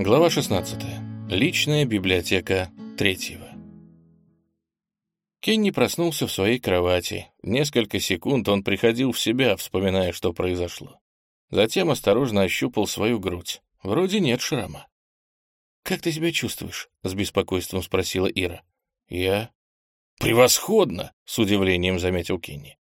Глава 16. Личная библиотека третьего. Кенни проснулся в своей кровати. Несколько секунд он приходил в себя, вспоминая, что произошло. Затем осторожно ощупал свою грудь. Вроде нет шрама. «Как ты себя чувствуешь?» — с беспокойством спросила Ира. «Я...» «Превосходно!» — с удивлением заметил Кенни.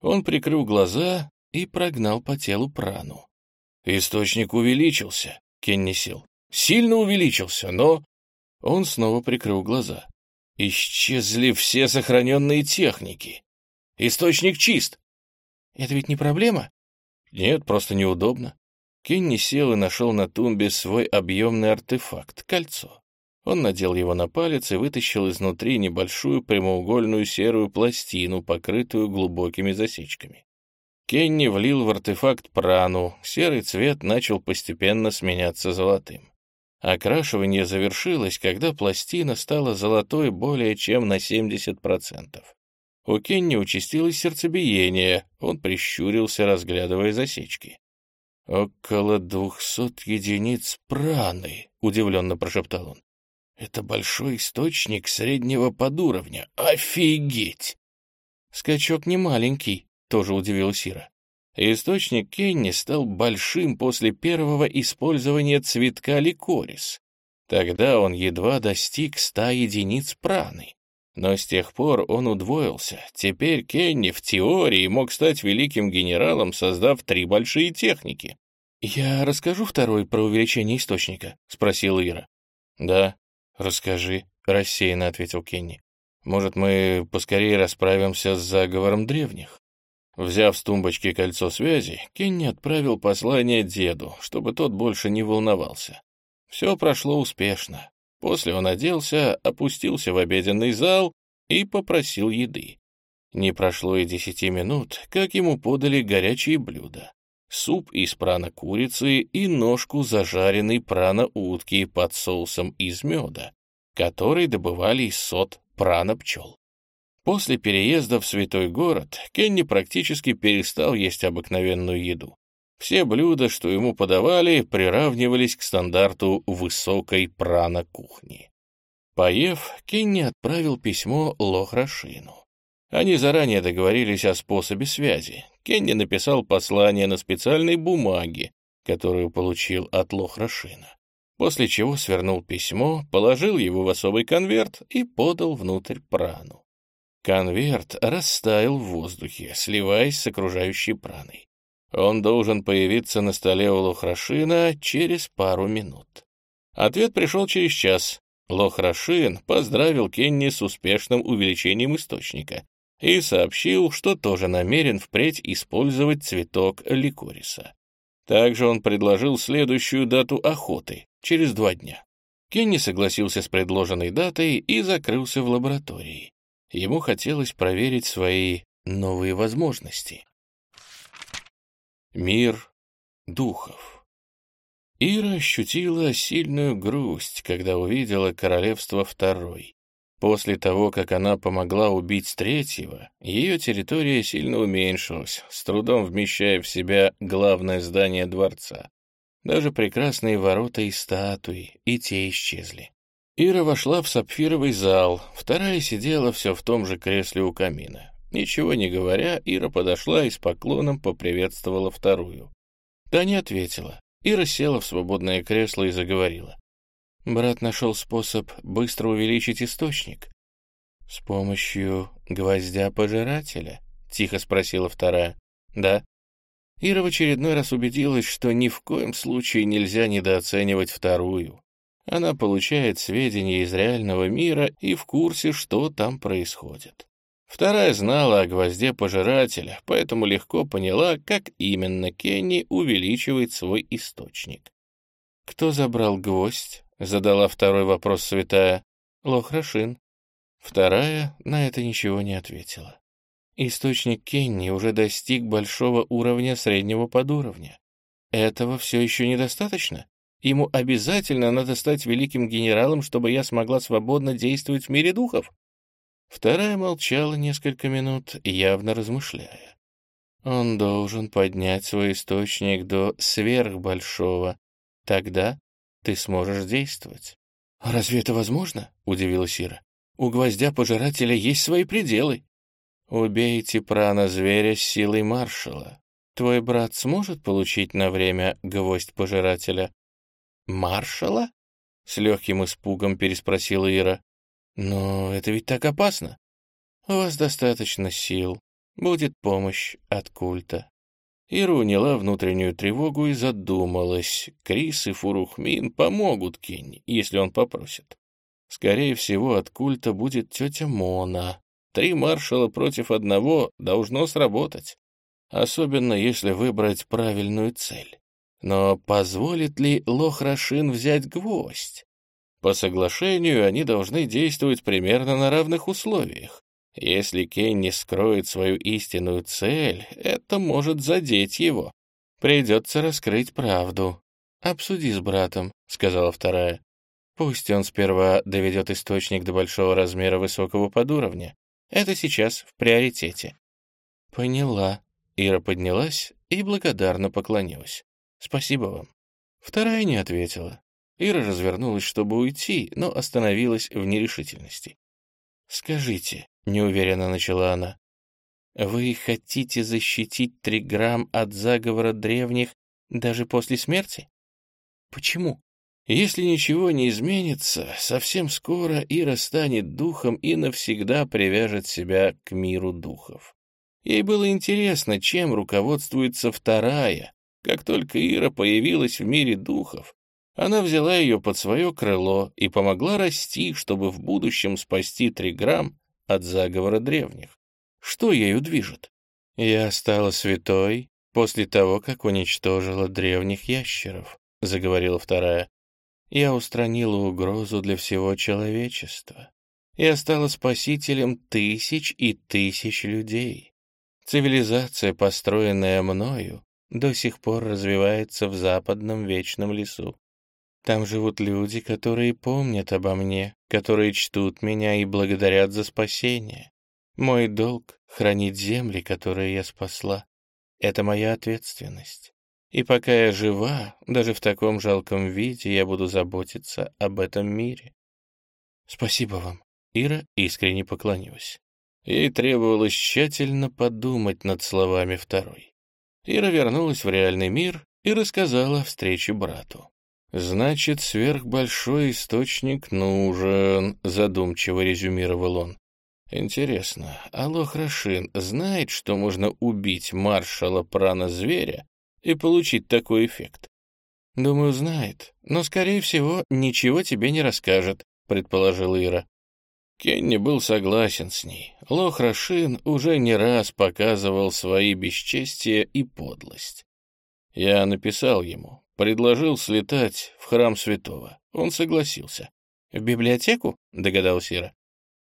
Он прикрыл глаза и прогнал по телу прану. «Источник увеличился», — Кенни сел. «Сильно увеличился, но...» Он снова прикрыл глаза. «Исчезли все сохраненные техники. Источник чист». «Это ведь не проблема?» «Нет, просто неудобно». Кенни сел и нашел на тумбе свой объемный артефакт — кольцо. Он надел его на палец и вытащил изнутри небольшую прямоугольную серую пластину, покрытую глубокими засечками. Кенни влил в артефакт прану, серый цвет начал постепенно сменяться золотым. Окрашивание завершилось, когда пластина стала золотой более чем на 70%. У Кенни участилось сердцебиение, он прищурился, разглядывая засечки. «Около двухсот единиц праны», — удивленно прошептал он. «Это большой источник среднего подуровня. Офигеть!» «Скачок не маленький», тоже удивил Сира. Источник Кенни стал большим после первого использования цветка ликорис. Тогда он едва достиг ста единиц праны. Но с тех пор он удвоился. Теперь Кенни в теории мог стать великим генералом, создав три большие техники. «Я расскажу второй про увеличение источника?» — спросил Ира. «Да, расскажи», — рассеянно ответил Кенни. «Может, мы поскорее расправимся с заговором древних?» Взяв с тумбочки кольцо связи, Кенни отправил послание деду, чтобы тот больше не волновался. Все прошло успешно. После он оделся, опустился в обеденный зал и попросил еды. Не прошло и десяти минут, как ему подали горячие блюда. Суп из прана курицы и ножку зажаренной прана утки под соусом из меда, который добывали из сот прана пчел. После переезда в святой город Кенни практически перестал есть обыкновенную еду. Все блюда, что ему подавали, приравнивались к стандарту высокой прана-кухни. Поев, Кенни отправил письмо Лохрашину. Они заранее договорились о способе связи. Кенни написал послание на специальной бумаге, которую получил от Лохрашина, после чего свернул письмо, положил его в особый конверт и подал внутрь прану. Конверт растаял в воздухе, сливаясь с окружающей праной. Он должен появиться на столе у Лохрашина через пару минут. Ответ пришел через час. Лохрашин поздравил Кенни с успешным увеличением источника и сообщил, что тоже намерен впредь использовать цветок ликориса. Также он предложил следующую дату охоты, через два дня. Кенни согласился с предложенной датой и закрылся в лаборатории. Ему хотелось проверить свои новые возможности. Мир духов. Ира ощутила сильную грусть, когда увидела королевство второй. После того, как она помогла убить третьего, ее территория сильно уменьшилась, с трудом вмещая в себя главное здание дворца. Даже прекрасные ворота и статуи, и те исчезли. Ира вошла в сапфировый зал, вторая сидела все в том же кресле у камина. Ничего не говоря, Ира подошла и с поклоном поприветствовала вторую. Та не ответила. Ира села в свободное кресло и заговорила. Брат нашел способ быстро увеличить источник. «С помощью гвоздя-пожирателя?» — тихо спросила вторая. «Да». Ира в очередной раз убедилась, что ни в коем случае нельзя недооценивать вторую. Она получает сведения из реального мира и в курсе, что там происходит. Вторая знала о гвозде пожирателя, поэтому легко поняла, как именно Кенни увеличивает свой источник. «Кто забрал гвоздь?» — задала второй вопрос святая. «Лохрашин». Вторая на это ничего не ответила. Источник Кенни уже достиг большого уровня среднего подуровня. Этого все еще недостаточно? Ему обязательно надо стать великим генералом, чтобы я смогла свободно действовать в мире духов?» Вторая молчала несколько минут, явно размышляя. «Он должен поднять свой источник до сверхбольшого. Тогда ты сможешь действовать. «А разве это возможно?» — удивилась Ира. «У гвоздя-пожирателя есть свои пределы». «Убейте прана-зверя силой маршала. Твой брат сможет получить на время гвоздь-пожирателя?» «Маршала?» — с легким испугом переспросила Ира. «Но это ведь так опасно. У вас достаточно сил. Будет помощь от культа». Ира уняла внутреннюю тревогу и задумалась. Крис и Фурухмин помогут Кенни, если он попросит. Скорее всего, от культа будет тетя Мона. Три маршала против одного должно сработать. Особенно, если выбрать правильную цель. Но позволит ли Лохрашин взять гвоздь? По соглашению они должны действовать примерно на равных условиях. Если Кенни скроет свою истинную цель, это может задеть его. Придется раскрыть правду. «Обсуди с братом», — сказала вторая. «Пусть он сперва доведет источник до большого размера высокого подуровня. Это сейчас в приоритете». «Поняла». Ира поднялась и благодарно поклонилась. «Спасибо вам». Вторая не ответила. Ира развернулась, чтобы уйти, но остановилась в нерешительности. «Скажите», — неуверенно начала она, «вы хотите защитить Триграмм от заговора древних даже после смерти? Почему?» Если ничего не изменится, совсем скоро Ира станет духом и навсегда привяжет себя к миру духов. Ей было интересно, чем руководствуется вторая. Как только Ира появилась в мире духов, она взяла ее под свое крыло и помогла расти, чтобы в будущем спасти Триграмм от заговора древних. Что ею движет? «Я стала святой после того, как уничтожила древних ящеров», — заговорила вторая. «Я устранила угрозу для всего человечества. Я стала спасителем тысяч и тысяч людей. Цивилизация, построенная мною, до сих пор развивается в западном вечном лесу. Там живут люди, которые помнят обо мне, которые чтут меня и благодарят за спасение. Мой долг — хранить земли, которые я спасла. Это моя ответственность. И пока я жива, даже в таком жалком виде, я буду заботиться об этом мире. Спасибо вам. Ира искренне поклонилась. Ей требовалось тщательно подумать над словами второй. Ира вернулась в реальный мир и рассказала о встрече брату. «Значит, сверхбольшой источник нужен», — задумчиво резюмировал он. «Интересно, Алох Рашин знает, что можно убить маршала прана-зверя и получить такой эффект?» «Думаю, знает, но, скорее всего, ничего тебе не расскажет», — предположила Ира. Кенни был согласен с ней. Лох Рашин уже не раз показывал свои бесчестия и подлость. Я написал ему, Предложил слетать в храм святого. Он согласился. «В библиотеку?» — догадался Ира.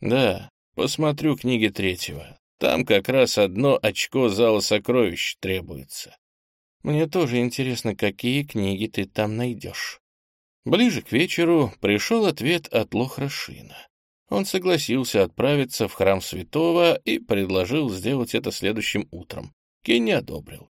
«Да, посмотрю книги третьего. Там как раз одно очко зала сокровищ требуется. Мне тоже интересно, какие книги ты там найдешь». Ближе к вечеру пришел ответ от Лохрашина. Он согласился отправиться в храм святого и предложил сделать это следующим утром. Кенни одобрил.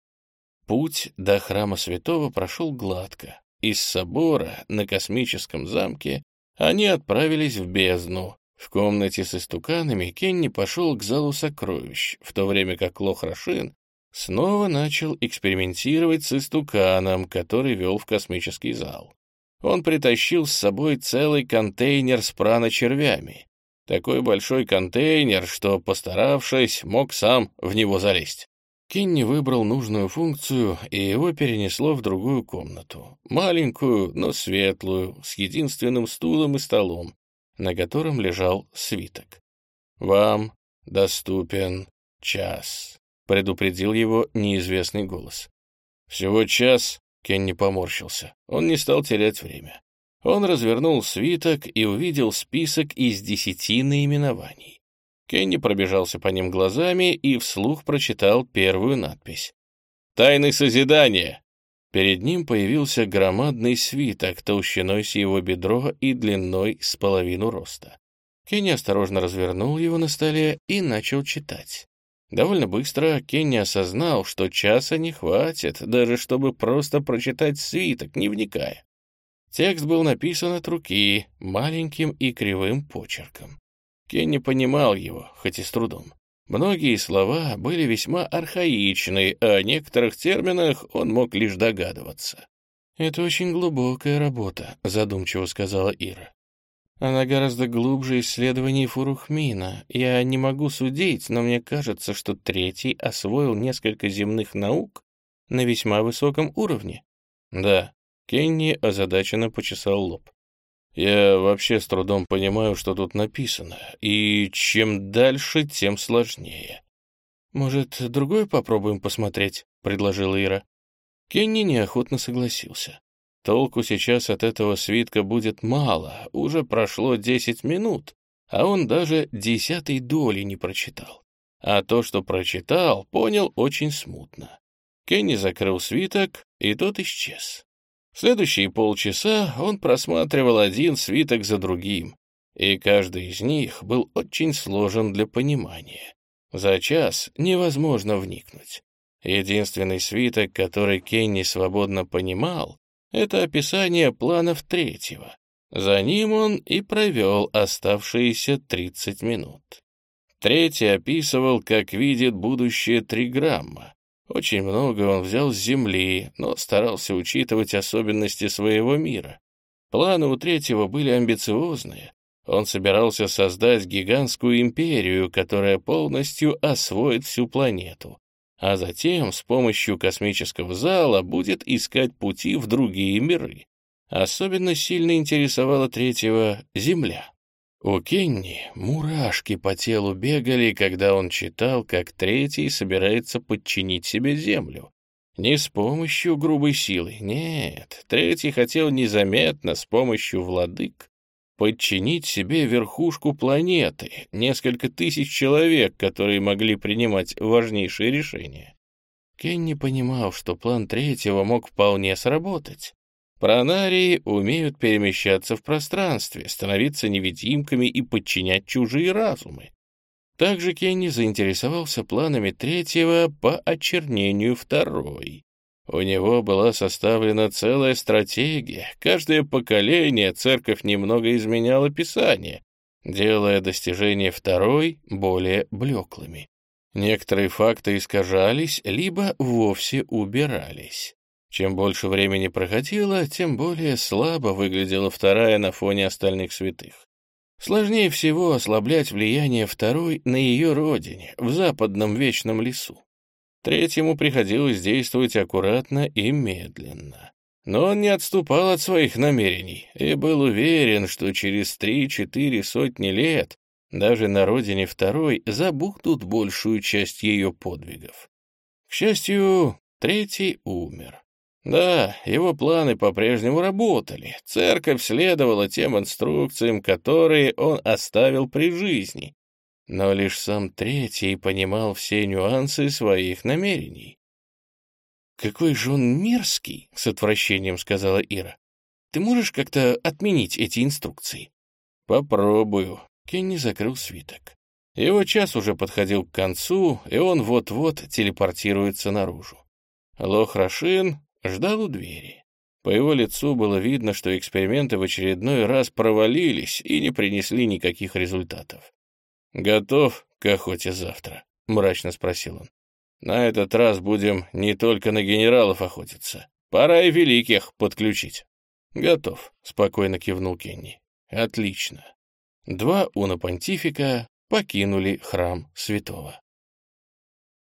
Путь до храма святого прошел гладко. Из собора на космическом замке они отправились в бездну. В комнате с истуканами Кенни пошел к залу сокровищ, в то время как Лохрашин снова начал экспериментировать с истуканом, который вел в космический зал. Он притащил с собой целый контейнер с праночервями. Такой большой контейнер, что, постаравшись, мог сам в него залезть. Кенни выбрал нужную функцию, и его перенесло в другую комнату. Маленькую, но светлую, с единственным стулом и столом, на котором лежал свиток. «Вам доступен час», — предупредил его неизвестный голос. «Всего час?» — Кенни поморщился. Он не стал терять время. Он развернул свиток и увидел список из десяти наименований. Кенни пробежался по ним глазами и вслух прочитал первую надпись. «Тайны созидания!» Перед ним появился громадный свиток толщиной с его бедро и длиной с половину роста. Кенни осторожно развернул его на столе и начал читать. Довольно быстро Кенни осознал, что часа не хватит, даже чтобы просто прочитать свиток, не вникая. Текст был написан от руки, маленьким и кривым почерком. Кенни понимал его, хоть и с трудом. Многие слова были весьма архаичны, а о некоторых терминах он мог лишь догадываться. «Это очень глубокая работа», — задумчиво сказала Ира. «Она гораздо глубже исследований Фурухмина. Я не могу судить, но мне кажется, что третий освоил несколько земных наук на весьма высоком уровне». «Да», — Кенни озадаченно почесал лоб. «Я вообще с трудом понимаю, что тут написано, и чем дальше, тем сложнее». «Может, другое попробуем посмотреть?» — предложила Ира. Кенни неохотно согласился. Толку сейчас от этого свитка будет мало, уже прошло десять минут, а он даже десятой доли не прочитал. А то, что прочитал, понял очень смутно. Кенни закрыл свиток, и тот исчез. Следующие полчаса он просматривал один свиток за другим, и каждый из них был очень сложен для понимания. За час невозможно вникнуть. Единственный свиток, который Кенни свободно понимал, это описание планов третьего. За ним он и провел оставшиеся 30 минут. Третий описывал, как видит будущее триграмма. Очень много он взял с Земли, но старался учитывать особенности своего мира. Планы у третьего были амбициозные. Он собирался создать гигантскую империю, которая полностью освоит всю планету а затем с помощью космического зала будет искать пути в другие миры. Особенно сильно интересовала третьего Земля. У Кенни мурашки по телу бегали, когда он читал, как третий собирается подчинить себе Землю. Не с помощью грубой силы, нет. Третий хотел незаметно, с помощью владык, подчинить себе верхушку планеты, несколько тысяч человек, которые могли принимать важнейшие решения. Кенни понимал, что план третьего мог вполне сработать. Пронарии умеют перемещаться в пространстве, становиться невидимками и подчинять чужие разумы. Также Кенни заинтересовался планами третьего по очернению второй. У него была составлена целая стратегия. Каждое поколение церковь немного изменяла Писание, делая достижения второй более блеклыми. Некоторые факты искажались, либо вовсе убирались. Чем больше времени проходило, тем более слабо выглядела вторая на фоне остальных святых. Сложнее всего ослаблять влияние второй на ее родине, в западном вечном лесу. Третьему приходилось действовать аккуратно и медленно. Но он не отступал от своих намерений и был уверен, что через три-четыре сотни лет даже на родине второй забудут большую часть ее подвигов. К счастью, третий умер. Да, его планы по-прежнему работали. Церковь следовала тем инструкциям, которые он оставил при жизни, но лишь сам третий понимал все нюансы своих намерений. «Какой же он мерзкий!» — с отвращением сказала Ира. «Ты можешь как-то отменить эти инструкции?» «Попробую». Кенни закрыл свиток. Его час уже подходил к концу, и он вот-вот телепортируется наружу. Лох Рашин ждал у двери. По его лицу было видно, что эксперименты в очередной раз провалились и не принесли никаких результатов. «Готов к охоте завтра?» — мрачно спросил он. «На этот раз будем не только на генералов охотиться. Пора и великих подключить». «Готов», — спокойно кивнул Кенни. «Отлично». Два уна-понтифика покинули храм святого.